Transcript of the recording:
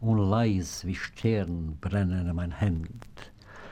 und leis wie Stern brennen mein Hemd.